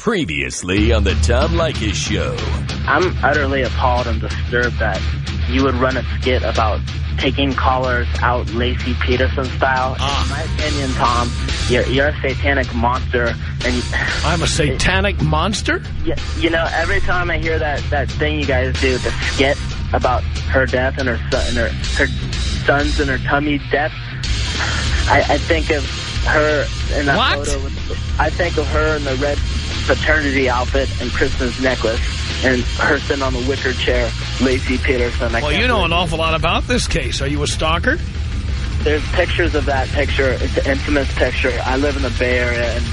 Previously on the Tom Leykis Show. I'm utterly appalled and disturbed that you would run a skit about taking callers out Laci Peterson style. Ah. In my opinion, Tom, you're, you're a satanic monster. And you, I'm a satanic monster? you, you know, every time I hear that, that thing you guys do, the skit about her death and her son, and her, her sons and her tummy death, I, I think of her in that What? photo. With, I think of her in the red fraternity outfit and Christmas necklace, and her sitting on the wicker chair, Laci Peterson. I Well, you know an awful lot about this case. Are you a stalker? There's pictures of that picture. It's an infamous picture. I live in the Bay Area, and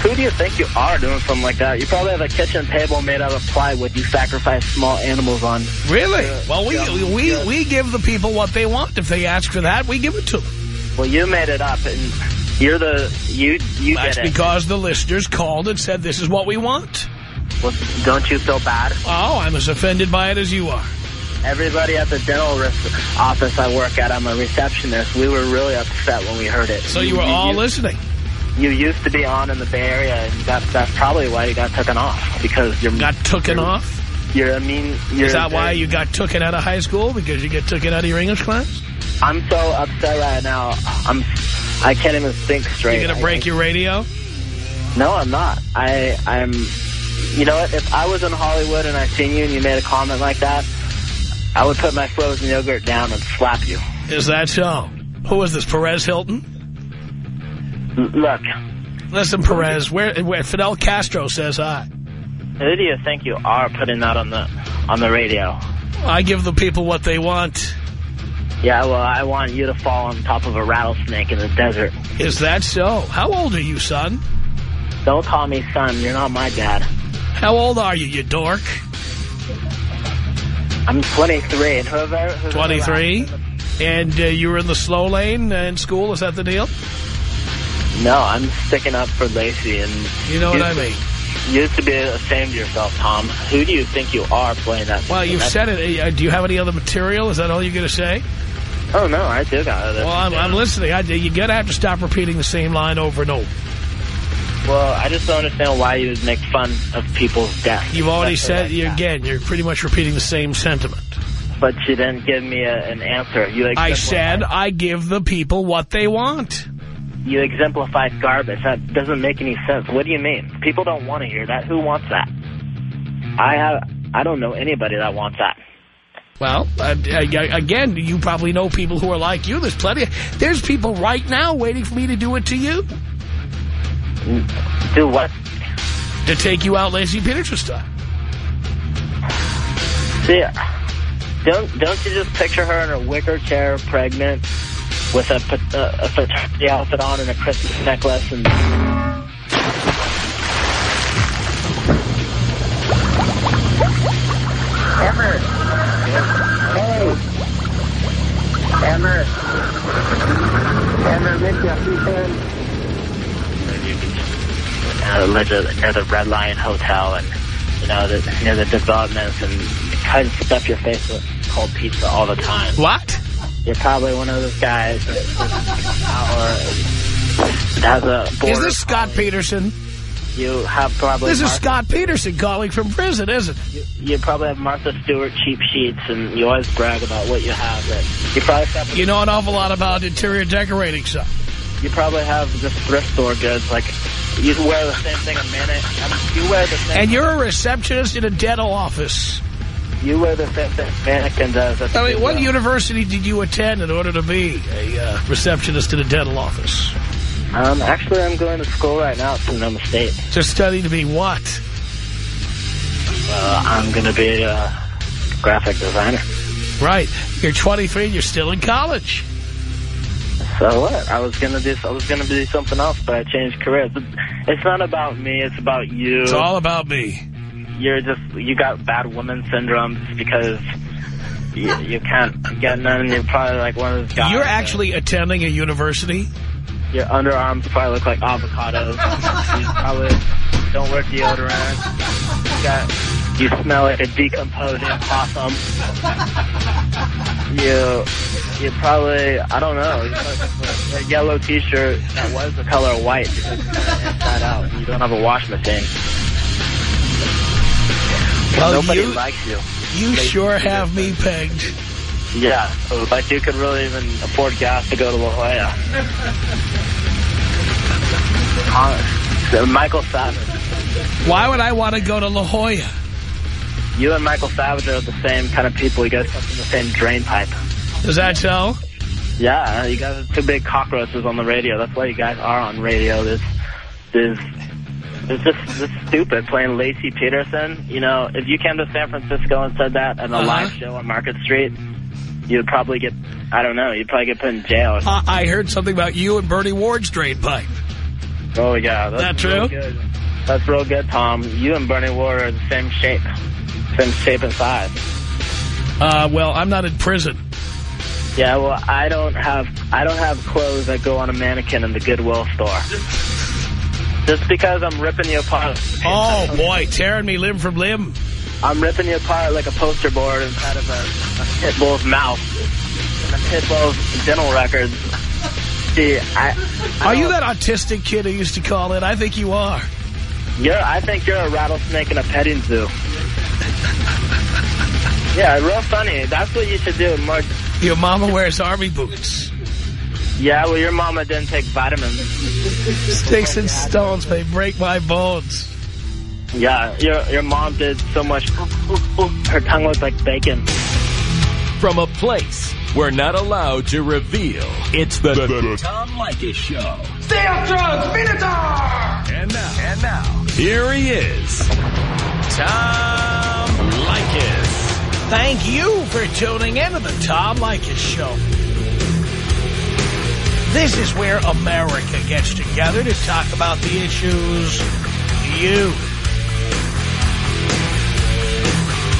who do you think you are doing something like that? You probably have a kitchen table made out of plywood you sacrifice small animals on. Really? Uh, well, we, yeah, we, yeah. we give the people what they want. If they ask for that, we give it to them. Well, you made it up, and you're the you you That's did it. because the listeners called and said this is what we want. Well, don't you feel bad? Oh, I'm as offended by it as you are. Everybody at the dental office I work at, I'm a receptionist. We were really upset when we heard it. So you were all you, listening. You used to be on in the Bay Area, and that, that's probably why you got taken off because you're Got taken off? You're a mean. You're Is that why you got taken out of high school? Because you get taken out of your English class? I'm so upset right now. I'm. I can't even think straight. You're going to break I, your radio? No, I'm not. I. I'm. You know what? If I was in Hollywood and I seen you and you made a comment like that, I would put my frozen yogurt down and slap you. Is that so? Who is this, Perez Hilton? L- Look, Listen, Perez, where, where Fidel Castro says hi. who do you think you are putting that on the on the radio? I give the people what they want. Yeah, well, I want you to fall on top of a rattlesnake in the desert. Is that so? How old are you, son? Don't call me son. You're not my dad. How old are you, you dork? I'm 23, and whoever... whoever 23? And uh, you were in the slow lane in school? Is that the deal? No, I'm sticking up for Laci, and You know what I mean? you used to be ashamed of yourself, Tom. Who do you think you are playing that? Well, you've said it. Uh, Do you have any other material? Is that all you're going to say? Oh, no, I do got. Uh, well, I'm, I'm listening. I, you're going to have to stop repeating the same line over and over. Well, I just don't understand why you would make fun of people's death. You've already said, like you, again, you're pretty much repeating the same sentiment. But you didn't give me a, an answer. You I said I give the people what they want. You exemplified garbage. That doesn't make any sense. What do you mean? People don't want to hear that. Who wants that? I have. I don't know anybody that wants that. Well, uh, again, you probably know people who are like you. There's plenty. Of, there's people right now waiting for me to do it to you. Do what? To take you out Laci Peterson style. See, don't don't you just picture her in a wicker chair, pregnant, with a pat- uh, a fraternity outfit on and a Christmas necklace, and Emmer. Emmer. Emmer, miss you. Uh, near the, near the Red Lion Hotel and, you know, the, near the developments and kind of stuff your face with cold pizza all the time. What? You're probably one of those guys that, that has a Is this Scott Peterson? You have probably This is Martha, Scott Peterson calling from prison, isn't it? you, you probably have Martha Stewart cheap sheets, and you always brag about what you have. You probably have You know an awful lot about interior decorating stuff. you probably have just thrift store goods. Like you wear the same thing a minute. I mean, you wear the same. And you're a receptionist in a dental office. you wear the same thing mannequin does. That's I mean, what university did you attend in order to be a uh, receptionist in a dental office? Um, actually, I'm going to school right now at Sonoma State. To study to be what? Uh, I'm going to be a graphic designer. Right. You're 23 and you're still in college. So what? I was gonna do. I was gonna do something else, but I changed careers. It's not about me. It's about you. It's all about me. You're just you got bad woman syndrome just because you, you can't get none. And you're probably like one of those guys. You're that- actually attending a university? Your underarms probably look like avocados. you probably don't wear deodorant. You got you smell like a decomposing possum. You you probably I don't know. A, a yellow T-shirt that was the color white because inside out. You don't have a wash machine. Well, Nobody you, likes you. You sure have me pegged. Yeah, like you could really even afford gas to go to La Jolla. Uh, Michael Savage. Why would I want to go to La Jolla? You and Michael Savage are the same kind of people. You guys come from the same drain pipe. Is that so? Yeah, you guys are two big cockroaches on the radio. That's why you guys are on radio. This, this, it's just this stupid playing Laci Peterson. You know, if you came to San Francisco and said that at a Uh-huh. live show on Market Street, you'd probably get, I don't know, you'd probably get put in jail. Uh, I heard something about you and Bernie Ward's drain pipe. Oh yeah, that's That true? That's real good, Tom. You and Bernie Ward are the same shape, same shape and size. Uh, well, I'm not in prison. Yeah, well, I don't have I don't have clothes that go on a mannequin in the Goodwill store. Just because I'm ripping you apart. Oh, boy, tearing me limb from limb. I'm ripping you apart like a poster board inside of a, a pit bull's mouth. And a pit bull's dental records. See, I, I Are you that autistic kid who used to call it? I think you are. You're, I think you're a rattlesnake in a petting zoo. yeah, real funny. That's what you should do. More. Your mama wears army boots. Yeah, well, your mama didn't take vitamins. Sticks and stones may break my bones. Yeah, your your mom did so much. Her tongue was like bacon. From a place we're not allowed to reveal, it's the, Tom Leykis Show. Stay Astros, Minotaur! And now, and now, here he is, Tom Leykis. Thank you for tuning in to the Tom Leykis Show. This is where America gets together to talk about the issues you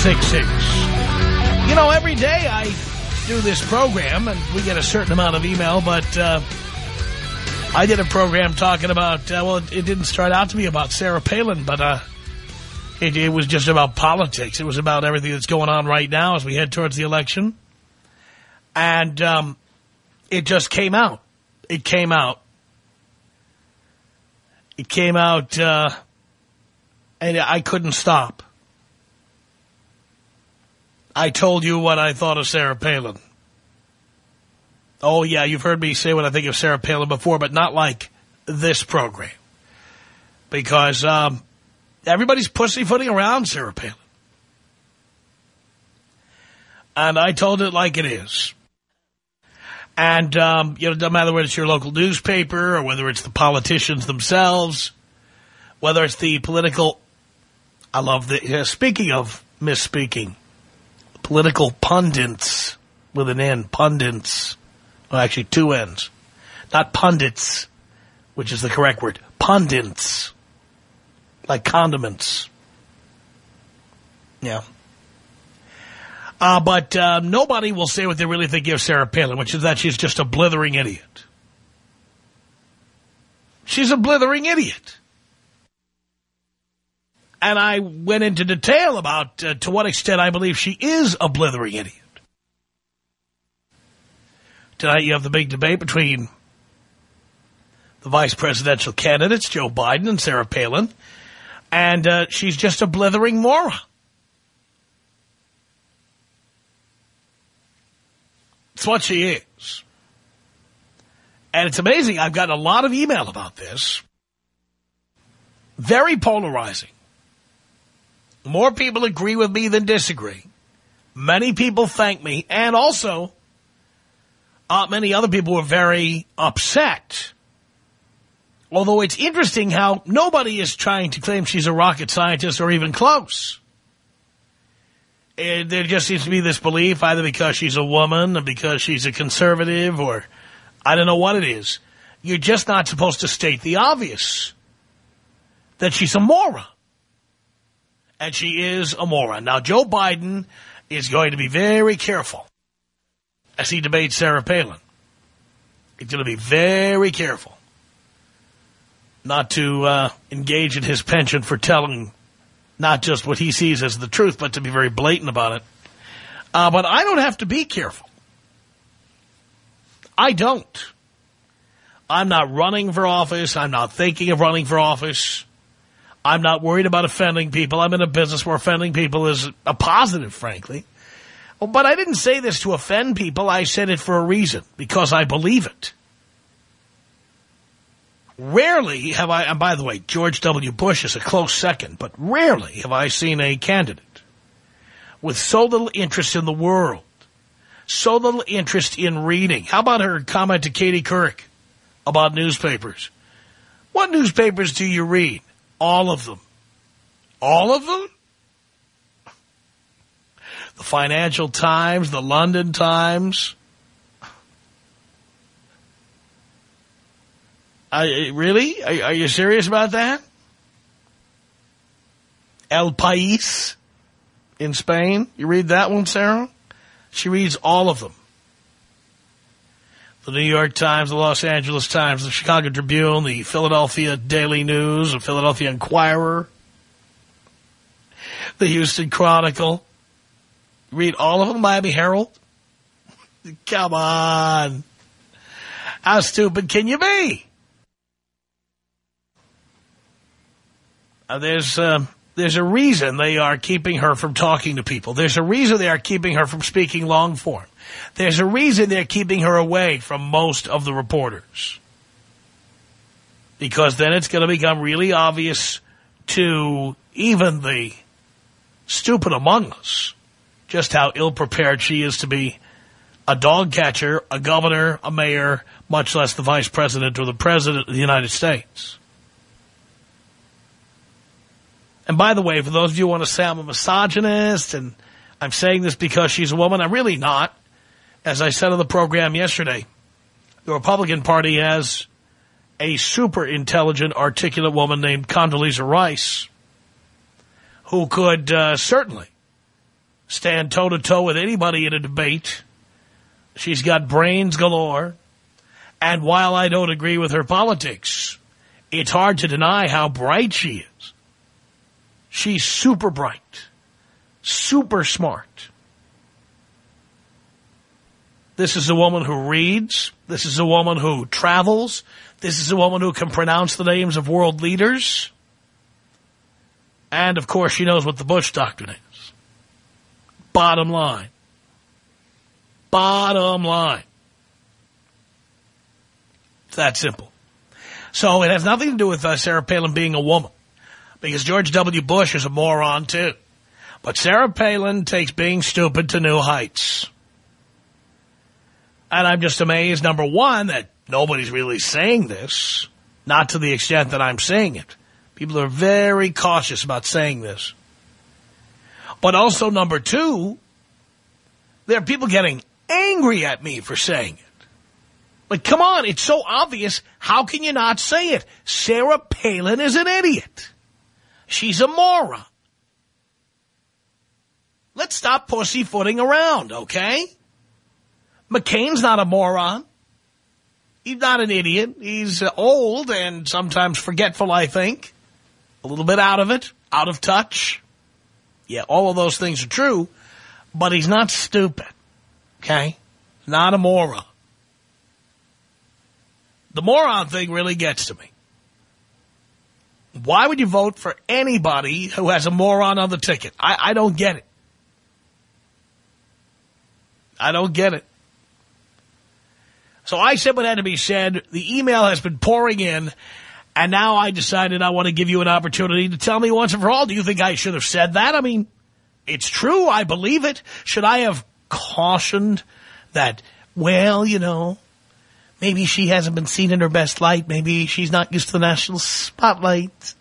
1-800-5800-866. You know, every day I do this program, and we get a certain amount of email, but uh, I did a program talking about, uh, well, it, it didn't start out to be about Sarah Palin, but uh, it, it was just about politics. It was about everything that's going on right now as we head towards the election. And um, it just came out. It came out. It came out, uh, and I couldn't stop. I told you what I thought of Sarah Palin. Oh, yeah, you've heard me say what I think of Sarah Palin before, but not like this program. Because um, everybody's pussyfooting around Sarah Palin. And I told it like it is. And, um, you know, doesn't matter whether it's your local newspaper or whether it's the politicians themselves, whether it's the political, I love the, uh, speaking of misspeaking, political pundits with an N, pundits, well, actually two N's, not pundits, which is the correct word, pundits, like condiments. Yeah. Uh, but uh, nobody will say what they really think of Sarah Palin, which is that she's just a blithering idiot. She's a blithering idiot. And I went into detail about uh, to what extent I believe she is a blithering idiot. Tonight you have the big debate between the vice presidential candidates, Joe Biden and Sarah Palin. And uh, she's just a blithering moron. It's what she is. And it's amazing. I've gotten a lot of email about this. Very polarizing. More people agree with me than disagree. Many people thank me. And also, uh, many other people were very upset. Although it's interesting how nobody is trying to claim she's a rocket scientist or even close. And there just seems to be this belief, either because she's a woman or because she's a conservative or I don't know what it is. You're just not supposed to state the obvious. That she's a moron. And she is a moron. Now, Joe Biden is going to be very careful as he debates Sarah Palin. He's going to be very careful not to uh, engage in his penchant for telling not just what he sees as the truth, but to be very blatant about it. Uh, but I don't have to be careful. I don't. I'm not running for office. I'm not thinking of running for office. I'm not worried about offending people. I'm in a business where offending people is a positive, frankly. Oh, but I didn't say this to offend people. I said it for a reason, because I believe it. Rarely have I, and by the way, George W. Bush is a close second, but rarely have I seen a candidate with so little interest in the world, so little interest in reading. How about her comment to Katie Couric about newspapers? What newspapers do you read? All of them. All of them? The Financial Times, the London Times, really? Are, are, you serious about that? El País in Spain. You read that one, Sarah? She reads all of them. The New York Times, the Los Angeles Times, the Chicago Tribune, the Philadelphia Daily News, the Philadelphia Inquirer, the Houston Chronicle. Read all of them, Miami Herald? Come on. How stupid can you be? Uh, there's uh, there's a reason they are keeping her from talking to people. There's a reason they are keeping her from speaking long form. There's a reason they're keeping her away from most of the reporters. Because then it's going to become really obvious to even the stupid among us just how ill-prepared she is to be a dog catcher, a governor, a mayor, much less the vice president or the president of the United States. And by the way, for those of you who want to say I'm a misogynist and I'm saying this because she's a woman, I'm really not. As I said on the program yesterday, the Republican Party has a super intelligent, articulate woman named Condoleezza Rice who could uh, certainly stand toe-to-toe -to -toe with anybody in a debate. She's got brains galore. And while I don't agree with her politics, it's hard to deny how bright she is. She's super bright, super smart. This is a woman who reads. This is a woman who travels. This is a woman who can pronounce the names of world leaders. And, of course, she knows what the Bush Doctrine is. Bottom line. Bottom line. It's that simple. So it has nothing to do with uh, Sarah Palin being a woman because George W. Bush is a moron, too. But Sarah Palin takes being stupid to new heights. And I'm just amazed, number one, that nobody's really saying this, not to the extent that I'm saying it. People are very cautious about saying this. But also, number two, there are people getting angry at me for saying it. Like, come on, it's so obvious. How can you not say it? Sarah Palin is an idiot. She's a moron. Let's stop pussyfooting around, okay? McCain's not a moron. He's not an idiot. He's uh, old and sometimes forgetful, I think. A little bit out of it, out of touch. Yeah, all of those things are true, but he's not stupid, okay? Not a moron. The moron thing really gets to me. Why would you vote for anybody who has a moron on the ticket? I, I don't get it. I don't get it. So I said what had to be said. The email has been pouring in, and now I decided I want to give you an opportunity to tell me once and for all, do you think I should have said that? I mean, it's true. I believe it. Should I have cautioned that, well, you know, Maybe she hasn't been seen in her best light. Maybe she's not used to the national spotlight.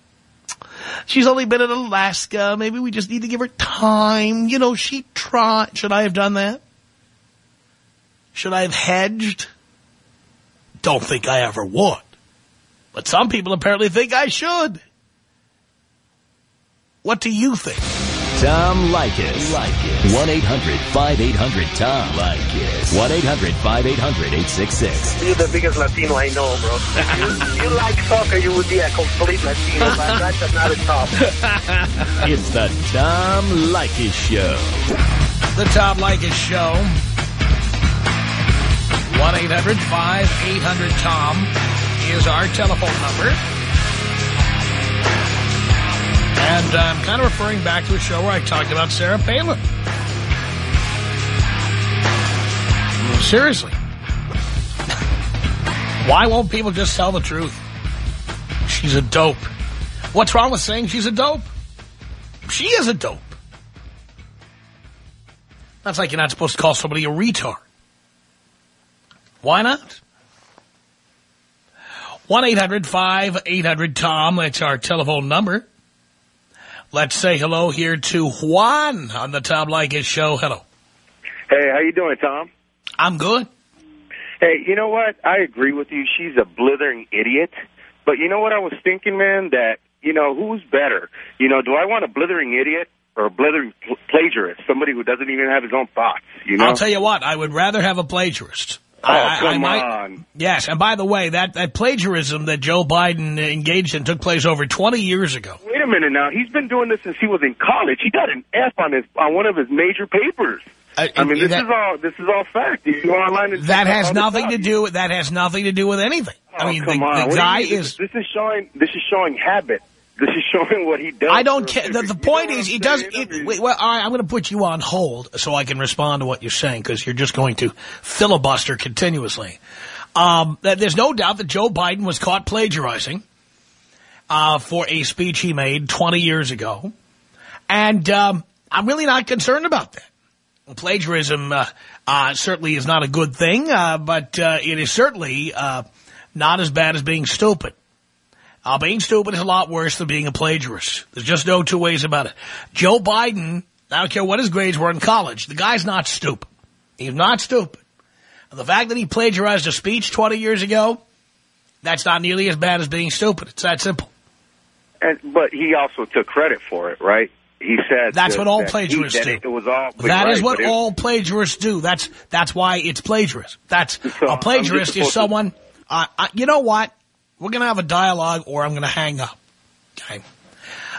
She's only been in Alaska. Maybe we just need to give her time. You know, she tried. Should I have done that? Should I have hedged? Don't think I ever would. But some people apparently think I should. What do you think? Tom Leykis. 1-800-5800-TOM. Leykis. 1-800-5800-866. You're the biggest Latino I know, bro. you, you like soccer, you would be a complete Latino, but that's not a top. It's the Tom Leykis Show. The Tom Leykis Show. 1-800-5800-TOM is our telephone number. And I'm kind of referring back to a show where I talked about Sarah Palin. Seriously. Why won't people just tell the truth? She's a dope. What's wrong with saying she's a dope? She is a dope. That's like you're not supposed to call somebody a retard. Why not? 1-800-5800-TOM. That's our telephone number. Let's say hello here to Juan on the Tom Leykis show. Hello. Hey, how you doing, Tom? I'm good. Hey, you know what? I agree with you. She's a blithering idiot. But you know what I was thinking, man? That, you know, who's better? You know, do I want a blithering idiot or a blithering pl plagiarist? Somebody who doesn't even have his own thoughts, you know? I'll tell you what, I would rather have a plagiarist. Oh, I, come I might- on. Yes, and by the way, that, that plagiarism that Joe Biden engaged in took place over 20 years ago. Wait a minute now. He's been doing this since he was in college. He got an F on his on one of his major papers. I- I mean, this that- is all this is all fact. You go online and That has nothing to do with that has nothing to do with anything. Oh, I mean, the, the What do you guy is. This is showing. This is showing habit. This is showing what he does. I don't care. The, the point is, I'm does. It, wait, well, right, I'm going to put you on hold so I can respond to what you're saying because you're just going to filibuster continuously. Um, there's no doubt that Joe Biden was caught plagiarizing uh, for a speech he made 20 years ago, and um, I'm really not concerned about that. Plagiarism uh, uh, certainly is not a good thing, uh, but uh, it is certainly uh, not as bad as being stupid. Uh, being stupid is a lot worse than being a plagiarist. There's just no two ways about it. Joe Biden, I don't care what his grades were in college, the guy's not stupid. He's not stupid. And the fact that he plagiarized a speech 20 years ago, that's not nearly as bad as being stupid. It's that simple. And but he also took credit for it, right? He said That's that- what all that plagiarists that do. It, it was all. That is right, what it- all plagiarists do. That's that's why it's plagiarism. That's So, a plagiarist is someone. Uh, uh, you know what? We're going to have a dialogue, or I'm going to hang up. Okay.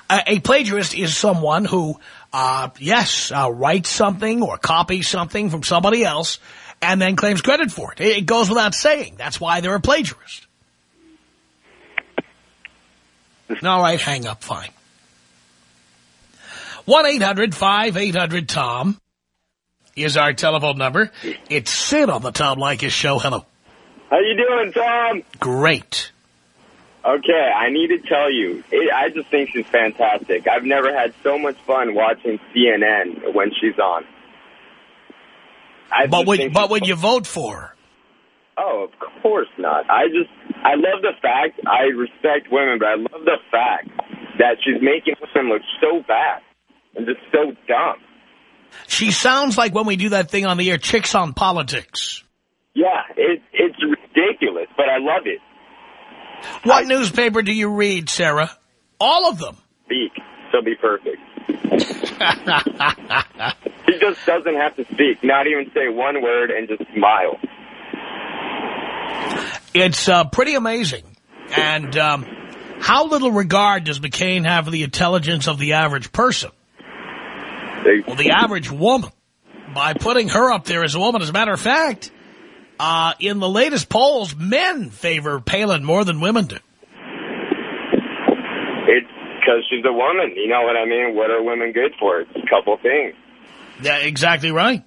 A, a plagiarist is someone who, uh, yes, uh, writes something or copies something from somebody else, and then claims credit for it. It, goes without saying. That's why they're a plagiarist. All right, hang up. Fine. 1-800-5800-TOM is our telephone number. It's Sid on the Tom Leykis show. Hello. How you doing, Tom? Great. Okay, I need to tell you, it, I just think she's fantastic. I've never had so much fun watching CNN when she's on. I But would, but would you vote for her? Oh, of course not. I just, I love the fact, I respect women, but I love the fact that she's making women look so bad and just so dumb. She sounds like when we do that thing on the air, Chicks on Politics. Yeah, it, it's ridiculous, but I love it. What newspaper do you read, Sarah? All of them. Speak, she'll be perfect. She just doesn't have to speak, not even say one word and just smile. It's uh, pretty amazing. And um, how little regard does McCain have for the intelligence of the average person? Well, the average woman. By putting her up there as a woman, as a matter of fact, uh, in the latest polls, men favor Palin more than women do. It's because she's a woman. You know what I mean? What are women good for? It's a couple things. Yeah, exactly right.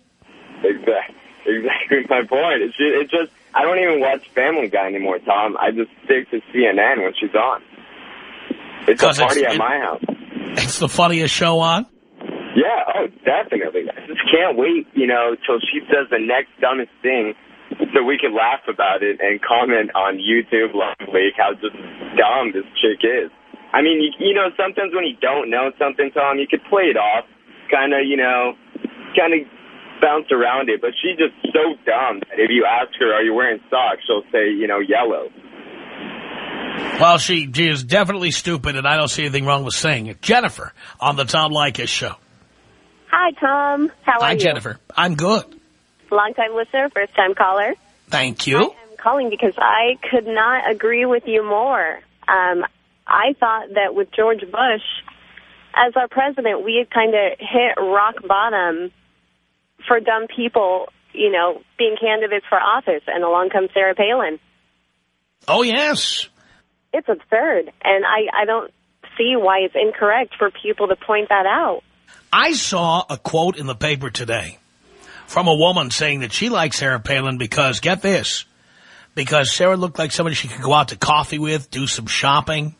Exactly. Exactly my point. It's just, it's just I don't even watch Family Guy anymore, Tom. I just stick to CNN when she's on. It's a it's- party at it- my house. It's the funniest show on. Yeah, oh, definitely. I just can't wait, you know, till she says the next dumbest thing so we can laugh about it and comment on YouTube last week how just dumb this chick is. I mean, you, you know, sometimes when you don't know something, Tom, you could play it off, kind of, you know, kind of bounce around it. But she's just so dumb that if you ask her, are you wearing socks, she'll say, you know, yellow. Well, she, she is definitely stupid, and I don't see anything wrong with saying it. Jennifer on the Tom Leykis show. Hi, Tom. How are Hi, you? Jennifer. I'm good. Long-time listener, first-time caller. Thank you. I'm calling because I could not agree with you more. Um, I thought that with George Bush as our president, we had kind of hit rock bottom for dumb people, you know, being candidates for office, and along comes Sarah Palin. Oh, yes. It's absurd, and I, I don't see why it's incorrect for people to point that out. I saw a quote in the paper today from a woman saying that she likes Sarah Palin because, get this, because Sarah looked like somebody she could go out to coffee with, do some shopping.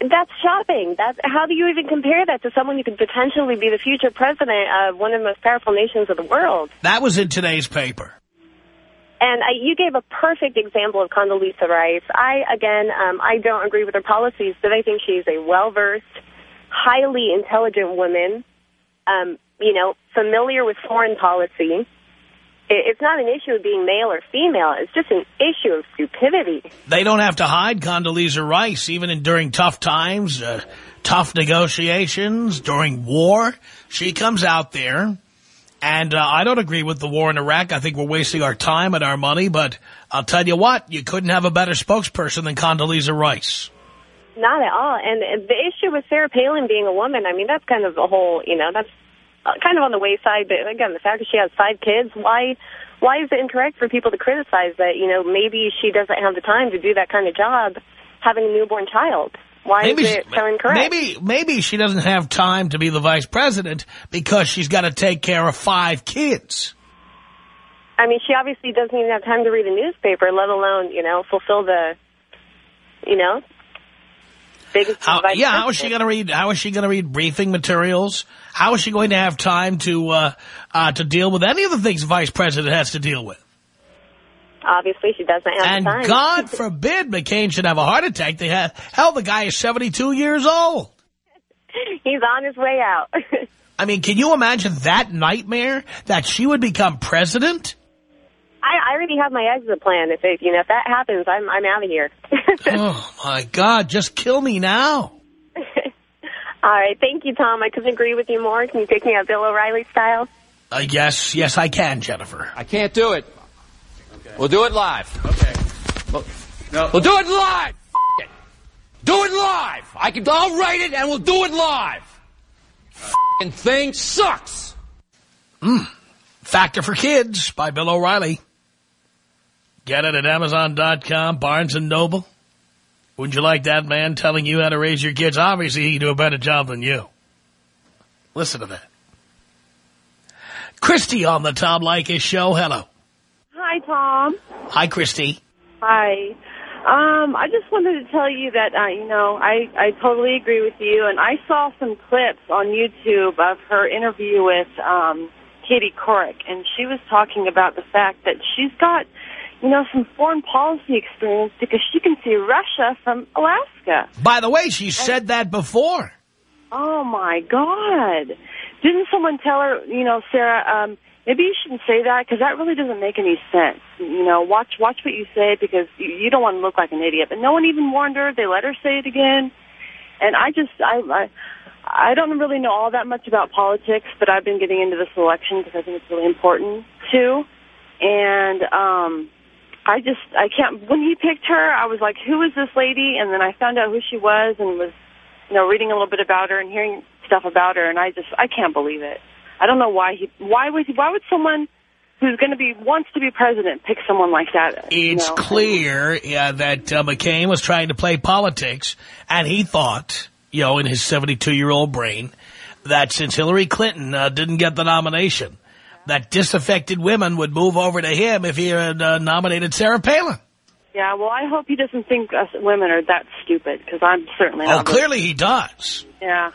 That's shopping. That's how do you even compare that to someone who could potentially be the future president of one of the most powerful nations of the world? That was in today's paper. And I, you gave a perfect example of Condoleezza Rice. I, again, um, I don't agree with her policies, but I think she's a well-versed, highly intelligent woman, um, you know, familiar with foreign policy. It's not an issue of being male or female. It's just an issue of stupidity. They don't have to hide Condoleezza Rice, even in, during tough times, uh, tough negotiations, during war. She comes out there, and uh, I don't agree with the war in Iraq. I think we're wasting our time and our money, but I'll tell you what, you couldn't have a better spokesperson than Condoleezza Rice. Not at all. And the issue with Sarah Palin being a woman, I mean, that's kind of the whole, you know, that's Uh, kind of on the wayside. But again, the fact that she has five kids, why why is it incorrect for people to criticize that, you know, maybe she doesn't have the time to do that kind of job having a newborn child? Why maybe, is it so incorrect? Maybe, maybe she doesn't have time to be the vice president because she's got to take care of five kids. I mean, she obviously doesn't even have time to read a newspaper, let alone, you know, fulfill the, you know, biggest How, yeah, how is she going to read? How is she going to read briefing materials? How is she going to have time to uh, uh, to deal with any of the things the vice president has to deal with? Obviously, she doesn't have And time. God forbid McCain should have a heart attack. They had hell. The guy is seventy two years old. He's on his way out. I mean, can you imagine that nightmare that she would become president? I, I already have my exit plan. If it, you know, if that happens, I'm I'm out of here. oh my God! Just kill me now. All right, thank you, Tom. I couldn't agree with you more. Can you take me out Bill O'Reilly style? Uh, yes, yes, I can, Jennifer. I can't do it. We'll do it live. Okay. We'll, we'll do it live. It. Do it live. I can. I'll write it and we'll do it live. F***ing thing sucks. Factor for Kids by Bill O'Reilly. Get it at Amazon.com, Barnes & Noble. Wouldn't you like that man telling you how to raise your kids? Obviously, he can do a better job than you. Listen to that. Christy on the Tom Leykis show. Hello. Hi, Tom. Hi, Christy. Hi. Um, I just wanted to tell you that, uh, you know, I, I totally agree with you. And I saw some clips on YouTube of her interview with um, Katie Couric, and she was talking about the fact that she's got, you know, some foreign policy experience because she can see Russia from Alaska. By the way, she said that before. Oh, my God. Didn't someone tell her, you know, Sarah, um, maybe you shouldn't say that because that really doesn't make any sense. You know, watch watch what you say because you, you don't want to look like an idiot. But no one even warned her. They let her say it again. And I just, I, I, I don't really know all that much about politics, but I've been getting into this election because I think it's really important too. And um, I just, I can't. When he picked her, I was like, who is this lady? And then I found out who she was and was, you know, reading a little bit about her and hearing stuff about her, and I just, I can't believe it. I don't know why he, why would, why would someone who's going to be wants to be president pick someone like that? It's know? clear yeah, that uh, McCain was trying to play politics, and he thought, you know, in his 72-year-old brain, that since Hillary Clinton uh, didn't get the nomination, that disaffected women would move over to him if he had uh, nominated Sarah Palin. Yeah, well, I hope he doesn't think us women are that stupid because I'm certainly Oh, not. clearly he does. Yeah,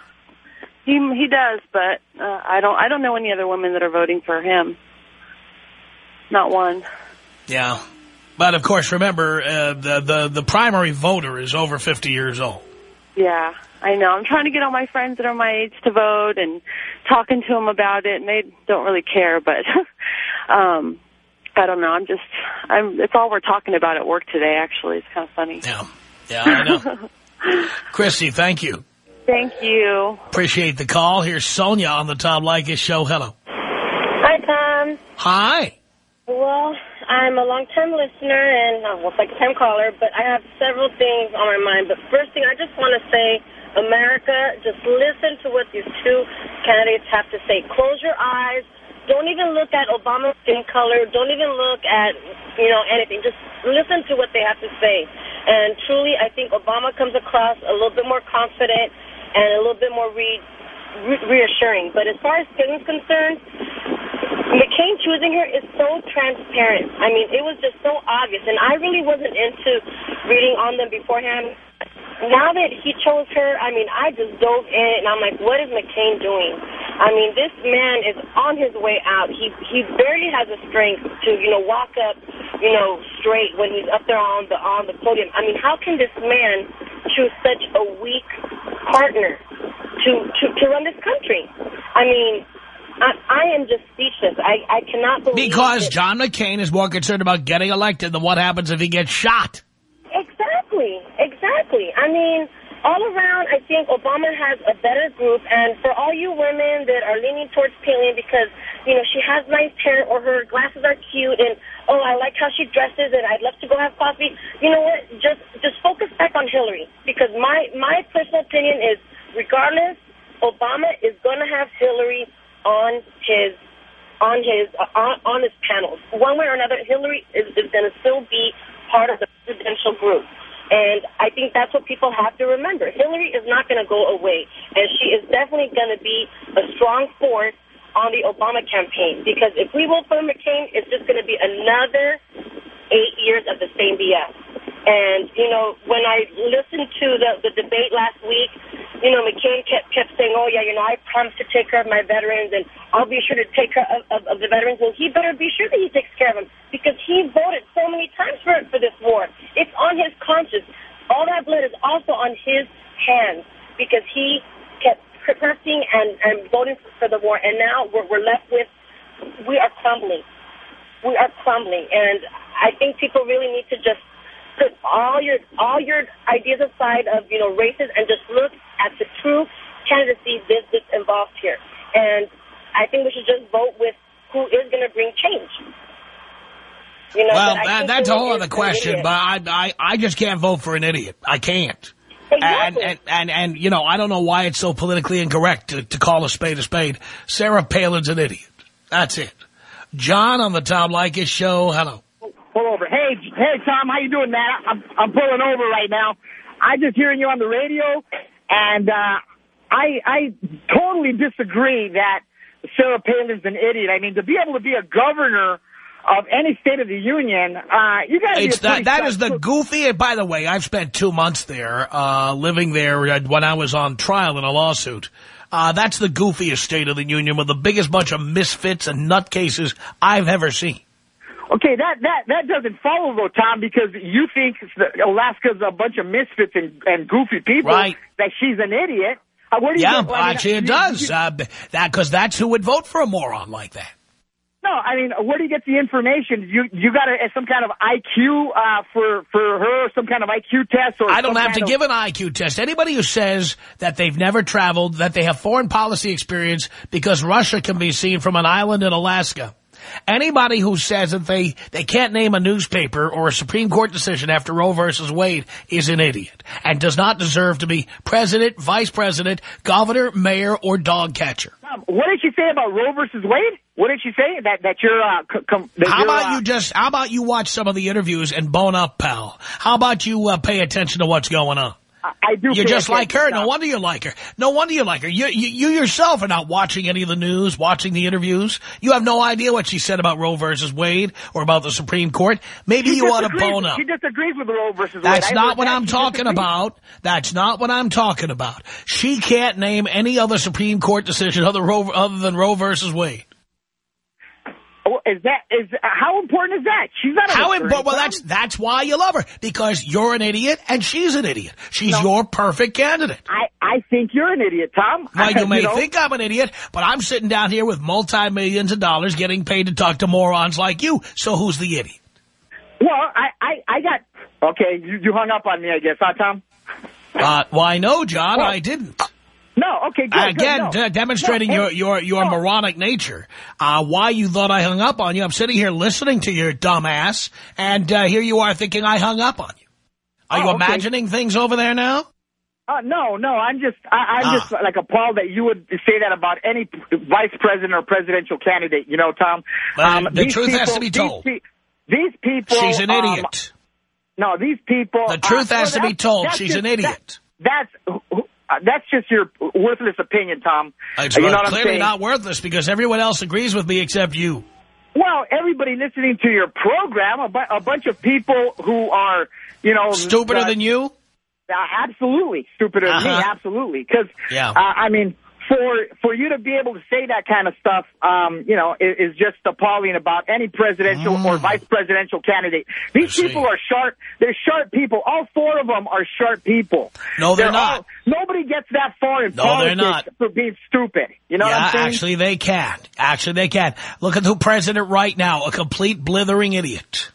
he he does, but uh, I don't. I don't know any other women that are voting for him. Not one. Yeah. But, of course, remember, uh, the, the, the primary voter is over 50 years old. Yeah, I know. I'm trying to get all my friends that are my age to vote and talking to them about it, and they don't really care. But um, I don't know. I'm just, I'm. It's all we're talking about at work today. Actually, it's kind of funny. Yeah, yeah, I know. Christy, thank you. Thank you. Appreciate the call. Here's Sonia on the Tom Leykis show. Hello. Hi, Tom. Hi. Well, I'm a long-time listener and uh, well, second-time caller, but I have several things on my mind. But first thing, I just want to say, America, just listen to what these two candidates have to say. Close your eyes. Don't even look at Obama's skin color. Don't even look at, you know, anything. Just listen to what they have to say. And truly, I think Obama comes across a little bit more confident and a little bit more re re reassuring. But as far as Clinton's concerned, McCain choosing her is so transparent. I mean, it was just so obvious. And I really wasn't into reading on them beforehand. Now that he chose her, I mean, I just dove in and I'm like, what is McCain doing? I mean, this man is on his way out. He he barely has the strength to, you know, walk up, you know, straight when he's up there on the on the podium. I mean, how can this man choose such a weak partner to to, to run this country? I mean, I, I am just speechless. I, I cannot believe Because John McCain is more concerned about getting elected than what happens if he gets shot. Exactly, exactly. I mean, all around, I think Obama has a better group. And for all you women that are leaning towards Palin because, you know, she has nice hair or her glasses are cute and, oh, I like how she dresses and I'd love to go have coffee. You know what? Just just focus back on Hillary because my, my personal opinion is regardless, Obama is going to have Hillary on his on his uh, on, on his panels. One way or another, Hillary is, is going to still be part of the presidential group. And I think that's what people have to remember. Hillary is not going to go away, and she is definitely going to be a strong force on the Obama campaign. Because if we vote for McCain, it's just going to be another eight years of the same BS. And, you know, when I listened to the, the debate last week, you know, McCain kept, kept saying, oh, yeah, you know, I promised to take care of my veterans, and I'll be sure to take care of, of, of the veterans. Well, he better be sure that he takes care of them, because he voted so many times for, for this war. It's on his conscience. All that blood is also on his hands, because he kept pressing and, and voting for the war, and now we're, we're left with, we are crumbling. We are crumbling, and I think people really need to just put all your all your ideas aside of you know races and just look at the true candidacy this this involved here. And I think we should just vote with who is going to bring change. You know, Well, that, that's a whole other question, but I, I, I just can't vote for an idiot. I can't. And, Exactly. and, and, and, you know, I don't know why it's so politically incorrect to, to call a spade a spade. Sarah Palin's an idiot. That's it. John on the Tom Leykis show. Hello. Pull over. Hey, hey, Tom, how you doing, man? I'm I'm pulling over right now. I'm just hearing you on the radio, and uh, I I totally disagree that Sarah Palin's an idiot. I mean, to be able to be a governor of any state of the union, uh, you got to be a that, that is the goofy, by the way, I've spent two months there, uh, living there uh, when I was on trial in a lawsuit. Uh, that's the goofiest state of the union with the biggest bunch of misfits and nutcases I've ever seen. Okay, that that that doesn't follow though, Tom, because you think Alaska's a bunch of misfits and, and goofy people. Right. That she's an idiot. Uh, where do you Yeah, get, I mean, actually it you- does. you- Uh, that Because that's who would vote for a moron like that. No, I mean, where do you get the information? You you got a, some kind of IQ uh, for for her, some kind of IQ test, or I don't have to of- give an IQ test. Anybody who says that they've never traveled, that they have foreign policy experience because Russia can be seen from an island in Alaska. Anybody who says that they, they can't name a newspaper or a Supreme Court decision after Roe versus Wade is an idiot and does not deserve to be president, vice president, governor, mayor, or dog catcher. Tom, what did she say about Roe versus Wade? What did she say that that you're? Uh, that How you're, about uh, you just, how about you watch some of the interviews and bone up, pal? How about you uh, pay attention to what's going on? I, do. You're just like her. No wonder you like her. No wonder you like her. You, you, you yourself are not watching any of the news, watching the interviews. You have no idea what she said about Roe versus Wade or about the Supreme Court. Maybe She you ought to bone up. She disagrees with Roe versus Wade. That's not what that. I'm She talking disagrees. about. That's not what I'm talking about. She can't name any other Supreme Court decision other, Roe, other than Roe versus Wade. Oh, Is that is how important is that? She's not. How important? Well, that's that's why you love her because you're an idiot and she's an idiot. She's your perfect candidate. I I think you're an idiot, Tom. Well, you may know? think I'm an idiot, but I'm sitting down here with multi-millions of dollars getting paid to talk to morons like you. So who's the idiot? Well, I, I, I got... Okay, you, you hung up on me, I guess, huh, Tom? Uh, why, no, John, Well, I didn't. No, okay, good, Again, good, no. demonstrating No, your, your, your no. moronic nature. Uh, why you thought I hung up on you. I'm sitting here listening to your dumb ass, and uh, here you are thinking I hung up on you. Are Oh, you okay. imagining things over there now? Uh, no, no, I'm just, I, I'm Ah. just like appalled that you would say that about any vice president or presidential candidate. You know, Tom. Um, the these truth has to be these told. pe- These, people. She's an um, idiot. no, these people. The truth uh, has to be told. She's just- an idiot. That, that's that's just your worthless opinion, Tom. It's you know what I'm clearly saying? not worthless because everyone else agrees with me except you. Well, everybody listening to your program, a, bu- a bunch of people who are, you know, Stupider uh, than you? Uh, absolutely. Stupider than me, Uh-huh. absolutely. Because, Yeah. uh, I mean, for for you to be able to say that kind of stuff, um, you know, is, is just appalling about any presidential or vice presidential candidate. These Mm. people are sharp. They're sharp people. All four of them are sharp people. No, they're not. all- nobody gets that far in No, they're politics not. for being stupid. You know what yeah, I'm saying? actually they can. Actually they can. Look at the president right now, a complete blithering idiot.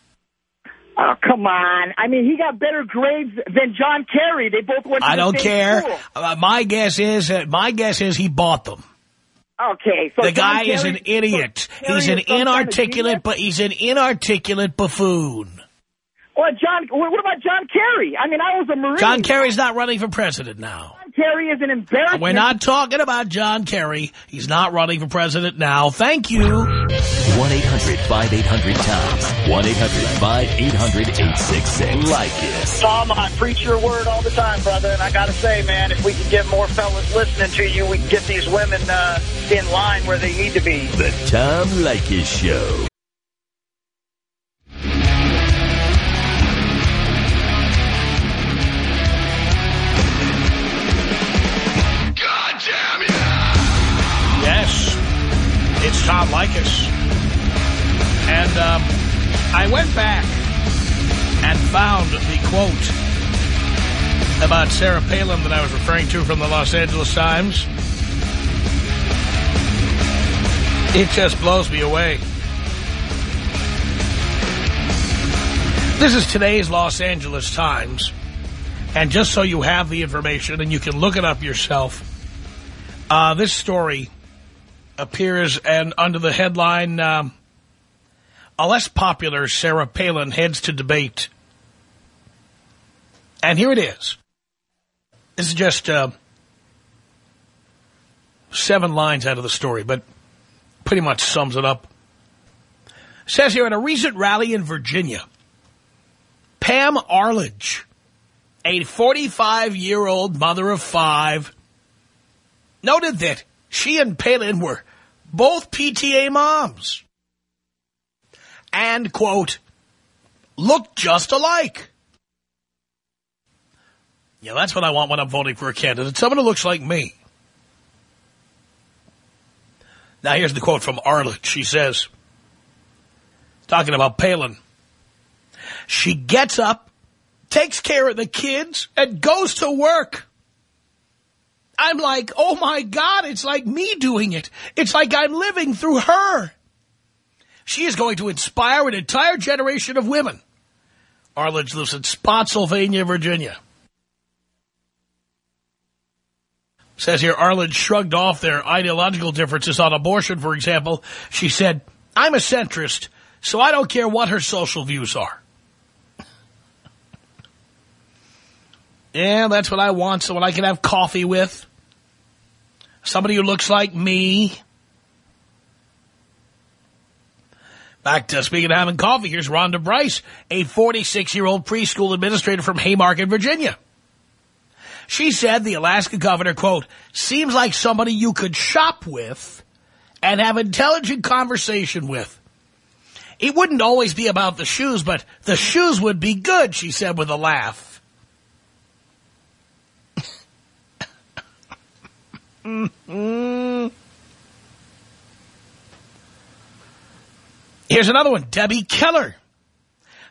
Oh, come on. I mean, he got better grades than John Kerry. They both went to I the don't care. Uh, my guess is uh, my guess is he bought them. Okay, so the John guy is an idiot. so He's an is kind of inarticulate, but he's an inarticulate buffoon. Well, John, what about John Kerry? I mean, I was a Marine. John Kerry's not running for president now. John Kerry is an embarrassment. We're not talking about John Kerry. He's not running for president now. Thank you. 1-800-5800-TOM. 1-800-5800-866. Like it. Tom, I preach your word all the time, brother, and I got to say, man, if we can get more fellas listening to you, we can get these women uh, in line where they need to be. The Tom Leykis Show. It's Tom Leykis. And um, I went back and found the quote about Sarah Palin that I was referring to from the Los Angeles Times. It just blows me away. This is today's Los Angeles Times. And just so you have the information and you can look it up yourself, uh, this story appears and under the headline, um, a less popular Sarah Palin heads to debate. And here it is. This is just uh, seven lines out of the story, but pretty much sums it up. says here, at a recent rally in Virginia, Pam Arledge, a 45-year-old mother of five, noted that she and Palin were both PTA moms. And, quote, looked just alike. Yeah, that's what I want when I'm voting for a candidate. Someone who looks like me. Now, here's the quote from Arledge. She says, talking about Palin, she gets up, takes care of the kids, and goes to work. I'm like, oh, my God, it's like me doing it. It's like I'm living through her. She is going to inspire an entire generation of women. Arledge lives in Spotsylvania, Virginia. Says here, Arledge shrugged off their ideological differences on abortion, for example. She said, I'm a centrist, so I don't care what her social views are. Yeah, that's what I want, someone I can have coffee with. Somebody who looks like me. Back to speaking of having coffee, here's Rhonda Bryce, a 46-year-old preschool administrator from Haymarket, Virginia. She said the Alaska governor, quote, seems like somebody you could shop with and have intelligent conversation with. It wouldn't always be about the shoes, but the shoes would be good, she said with a laugh. Mm-hmm. Here's another one. Debbie Keller,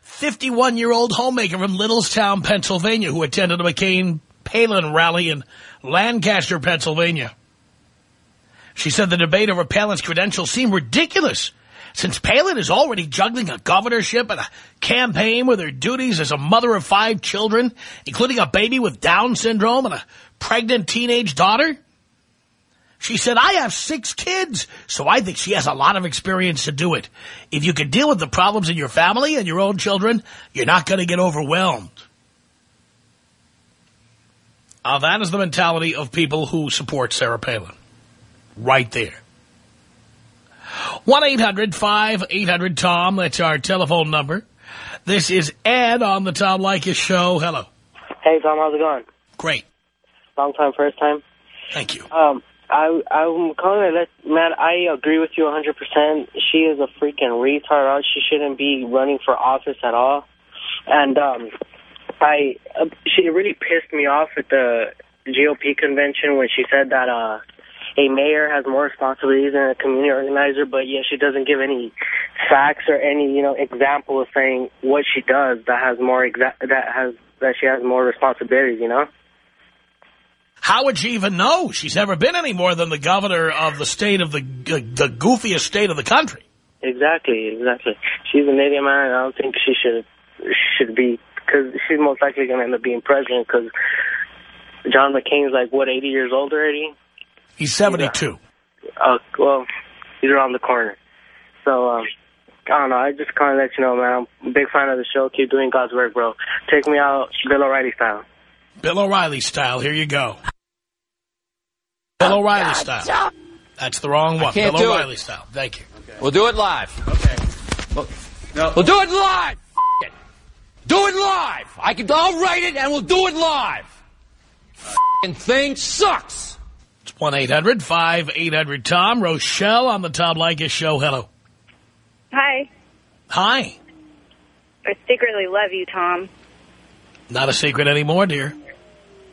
51-year-old homemaker from Littlestown, Pennsylvania, who attended a McCain Palin rally in Lancaster, Pennsylvania. She said the debate over Palin's credentials seemed ridiculous since Palin is already juggling a governorship and a campaign with her duties as a mother of five children, including a baby with Down syndrome and a pregnant teenage daughter. She said, I have six kids, so I think she has a lot of experience to do it. If you can deal with the problems in your family and your own children, you're not going to get overwhelmed. Uh, that is the mentality of people who support Sarah Palin. Right there. 1-800-5800-TOM. That's our telephone number. This is Ed on the Tom Leykis show. Hello. Hey, Tom. How's it going? Great. Long time, first time. Thank you. Um, I, I'm calling to let, Matt, I agree with you 100%. She is a freaking retard. She shouldn't be running for office at all. And um, I, uh, she really pissed me off at the GOP convention when she said that uh, a mayor has more responsibilities than a community organizer, but yet she doesn't give any facts or any, you know, example of saying what she does that has more exa that has that she has more responsibilities, you know? How would she even know? She's never been any more than the governor of the state of the uh, the goofiest state of the country. Exactly, exactly. She's an idiot, man. I don't think she should should be, because she's most likely going to end up being president, because John McCain's like, what, 80 years old already? He's 72. Uh, well, he's around the corner. So, um, I don't know. I just kind of let you know, man. I'm a big fan of the show. Keep doing God's work, bro. Take me out Bill O'Reilly style. Bill O'Reilly style. Here you go. Bill O'Reilly style. That's the wrong one. can't Bill. O'Reilly style. Thank you. We'll do it live. Okay. We'll, we'll do it live. F it. Do it live. I can. I'll write it and we'll do it live. F***ing thing sucks. It's 1-800-5800-TOM. Rochelle on the Tom Leykis show. Hello. Hi. Hi. I secretly love you, Tom. Not a secret anymore, dear.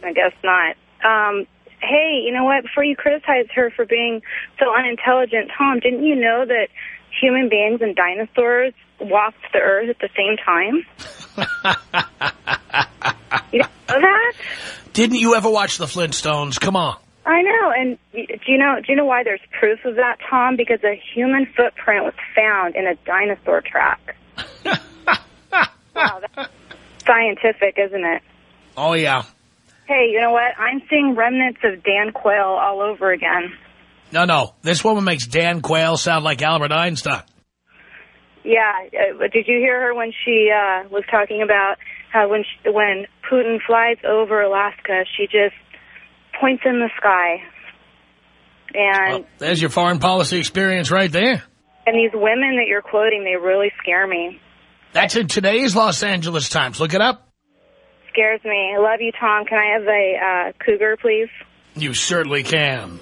I guess not. Um, hey, you know what? Before you criticize her for being so unintelligent, Tom, didn't you know that human beings and dinosaurs walked the earth at the same time? you know that? Didn't you ever watch the Flintstones? Come on. I know, and do you know do you know why there's proof of that, Tom? Because a human footprint was found in a dinosaur track. wow, that's scientific, isn't it? Oh, yeah. Hey, you know what? I'm seeing remnants of Dan Quayle all over again. No, no. This woman makes Dan Quayle sound like Albert Einstein. Yeah, uh, did you hear her when she uh, was talking about how when she, when Putin flies over Alaska, she just points in the sky, and There's your foreign policy experience right there. and these women that you're quoting, they really scare me. That's in today's Los Angeles Times. Look it up. Scares me. I love you, Tom. Can I have a uh, cougar, please? You certainly can.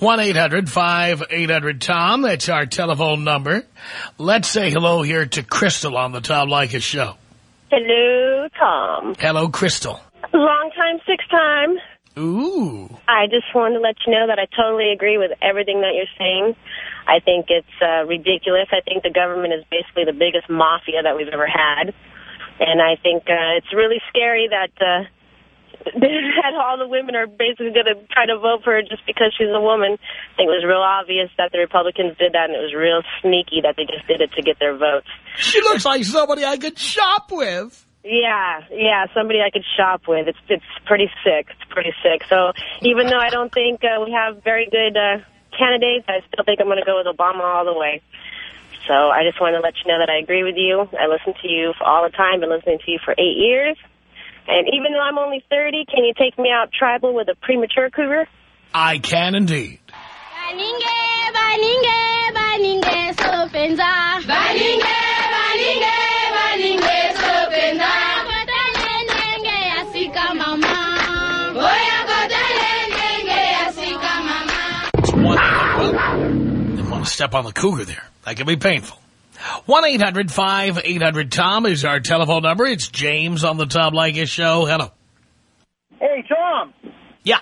1-800-5800-TOM. That's our telephone number. Let's say hello here to Crystal on the Tom Leykis show. Hello, Tom. Hello, Crystal. Long time, six time. Ooh. I just wanted to let you know that I totally agree with everything that you're saying. I think it's uh, ridiculous. I think the government is basically the biggest mafia that we've ever had. And I think uh, it's really scary that uh, that all the women are basically going to try to vote for her just because she's a woman. I think it was real obvious that the Republicans did that, and it was real sneaky that they just did it to get their votes. She looks like somebody I could shop with. Yeah, yeah, somebody I could shop with. It's it's pretty sick. It's pretty sick. So even though I don't think uh, we have very good uh, candidates, I still think I'm going to go with Obama all the way. So I just want to let you know that I agree with you. I listen to you for all the time. I've Been listening to you for eight years. And even though I'm only 30, can you take me out tribal with a premature cougar? I can indeed. Baninge, baninge, baninge, sopenza. Baninge, baninge, step on the cougar there. That can be painful. 1-800-5800-TOM is our telephone number. It's James on the Tom Leykis show. Hello. Hey, Tom. Yeah.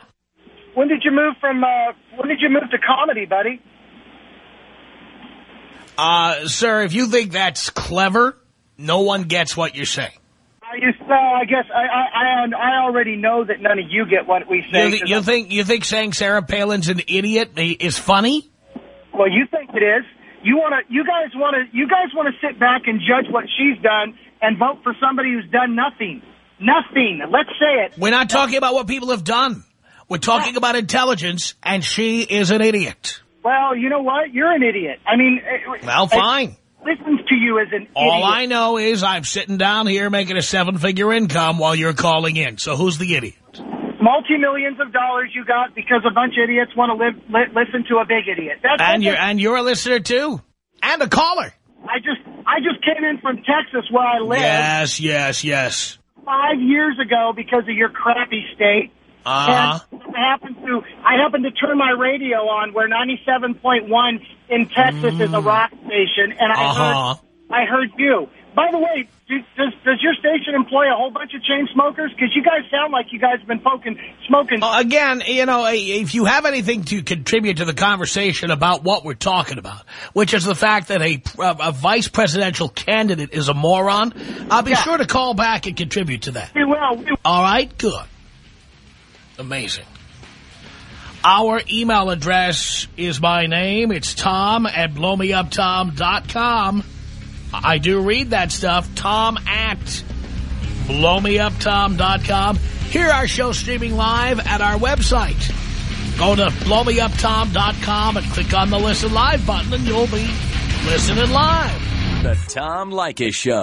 When did you move from, uh, when did you move to comedy, buddy? Uh, sir, if you think that's clever, no one gets what you're saying. you, so I guess I, I I I already know that none of you get what we say. You, thi- you think you think saying Sarah Palin's an idiot is funny? Well, you think it is. You want to. You guys want to. You guys want to sit back and judge what she's done and vote for somebody who's done nothing. Nothing. Let's say it. We're not talking about what people have done. We're talking about intelligence, and she is an idiot. Well, you know what? You're an idiot. I mean, uh, Well, fine. listens to you as an All idiot. I know is I'm sitting down here making a seven-figure income while you're calling in. So who's the idiot? Multi-millions of dollars you got because a bunch of idiots want to live, li- listen to a big idiot. That's And you're and you're a listener too, and a caller. I just I just came in from Texas where I live Yes, yes, yes. five years ago because of your crappy state. Uh huh. Happened to I happened to turn my radio on where 97.1 in Texas is a rock station, and I Mm. Uh-huh. heard I heard you. By the way, do, does does your station employ a whole bunch of chain smokers? Because you guys sound like you guys have been poking smoking. Well, again, you know, if you have anything to contribute to the conversation about what we're talking about, which is the fact that a, a vice presidential candidate is a moron, I'll be sure to call back and contribute to that. We will. We All right, good. Amazing. Our email address is my name. It's Tom at blowmeuptom.com. I do read that stuff. Tom at blowmeuptom.com. Hear our show streaming live at our website. Go to blowmeuptom.com and click on the Listen Live button and you'll be listening live. The Tom Leykis Show.